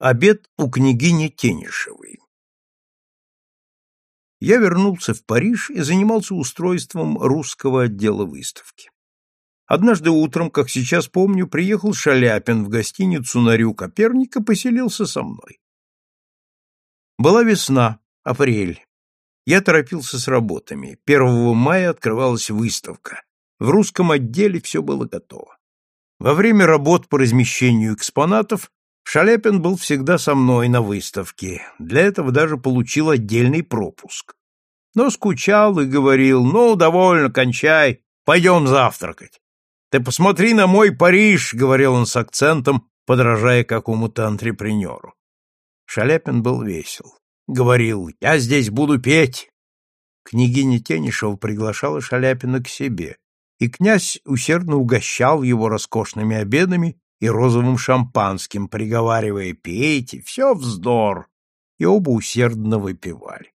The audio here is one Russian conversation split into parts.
Обед у княгини Тенишевой. Я вернулся в Париж и занимался устройством русского отдела выставки. Однажды утром, как сейчас помню, приехал Шаляпин в гостиницу на Рю Коперник и поселился со мной. Была весна, апрель. Я торопился с работами. 1 мая открывалась выставка. В русском отделе все было готово. Во время работ по размещению экспонатов Шаляпин был всегда со мной на выставке, для этого даже получил отдельный пропуск. Но скучал и говорил, ну, довольно, кончай, пойдем завтракать. Ты посмотри на мой Париж, — говорил он с акцентом, подражая какому-то антрепренеру. Шаляпин был весел. Говорил, я здесь буду петь. Княгиня Тенишева приглашала Шаляпина к себе, и князь усердно угощал его роскошными обедами и розовым шампанским, приговаривая «пейте, все вздор», и оба усердно выпивали.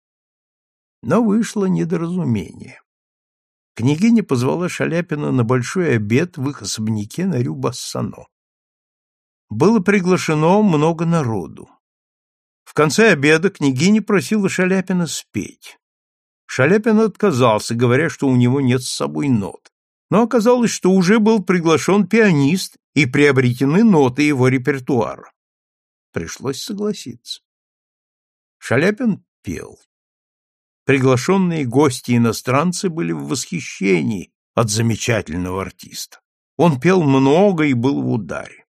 Но вышло недоразумение. Княгиня позвала Шаляпина на большой обед в их особняке на Рю-Бассано. Было приглашено много народу. В конце обеда княгиня просила Шаляпина спеть. Шаляпин отказался, говоря, что у него нет с собой нот. Но оказалось, что уже был приглашен пианист, и приобретены ноты его репертуара. Пришлось согласиться. Шаляпин пел. Приглашенные гости-иностранцы были в восхищении от замечательного артиста. Он пел много и был в ударе.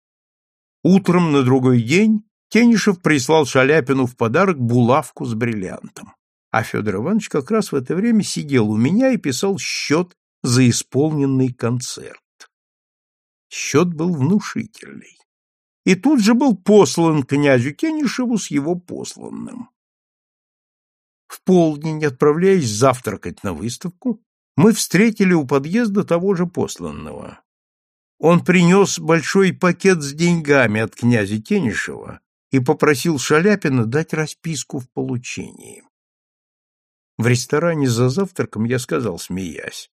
Утром на другой день Тенишев прислал Шаляпину в подарок булавку с бриллиантом. А Федор Иванович как раз в это время сидел у меня и писал счет за исполненный концерт. Счет был внушительный. И тут же был послан князю Тенишеву с его посланным. В полдень, отправляясь завтракать на выставку, мы встретили у подъезда того же посланного. Он принес большой пакет с деньгами от князя Тенишева и попросил Шаляпина дать расписку в получении. В ресторане за завтраком я сказал, смеясь,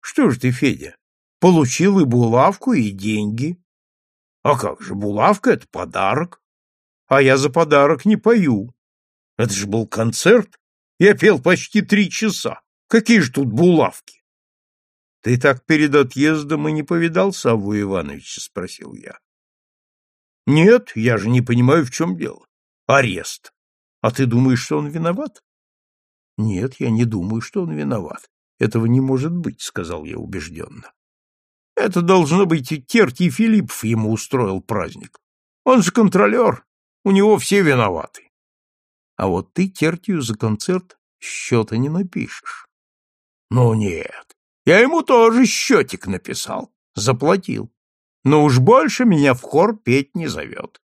«Что ж ты, Федя, Получил и булавку, и деньги. А как же, булавка — это подарок. А я за подарок не пою. Это же был концерт. Я пел почти три часа. Какие же тут булавки? — Ты так перед отъездом и не повидал Савву Ивановича? — спросил я. — Нет, я же не понимаю, в чем дело. Арест. А ты думаешь, что он виноват? — Нет, я не думаю, что он виноват. Этого не может быть, — сказал я убежденно. Это должно быть и Тертий Филиппов ему устроил праздник. Он же контролер, у него все виноваты. А вот ты Тертию за концерт счета не напишешь. Ну нет, я ему тоже счетик написал, заплатил. Но уж больше меня в хор петь не зовет.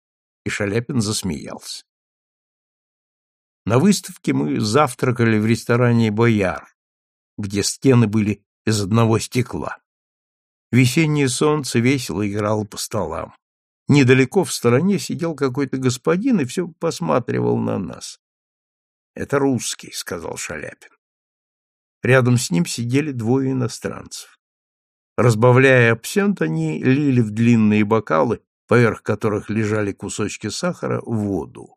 И Шаляпин засмеялся. На выставке мы завтракали в ресторане «Бояр», где стены были из одного стекла. Весеннее солнце весело играло по столам. Недалеко в стороне сидел какой-то господин и все посматривал на нас. — Это русский, — сказал Шаляпин. Рядом с ним сидели двое иностранцев. Разбавляя абсент, они лили в длинные бокалы, поверх которых лежали кусочки сахара, воду.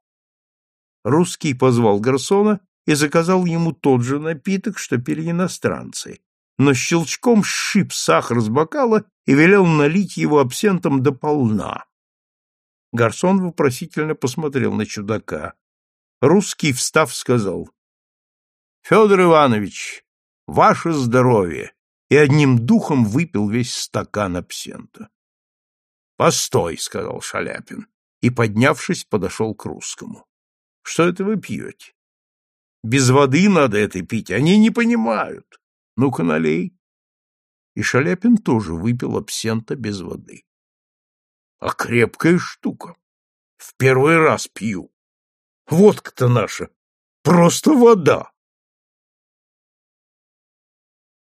Русский позвал гарсона и заказал ему тот же напиток, что пили иностранцы, но щелчком сшиб сахар с бокала и велел налить его абсентом до полна. Гарсон вопросительно посмотрел на чудака. Русский, встав, сказал, — Федор Иванович, ваше здоровье! и одним духом выпил весь стакан абсента. — Постой, — сказал Шаляпин, и, поднявшись, подошел к русскому. — Что это вы пьете? Без воды надо это пить, они не понимают. Ну-ка, налей. И Шаляпин тоже выпил абсента без воды. А крепкая штука. В первый раз пью. Водка-то наша. Просто вода.